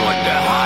wonder how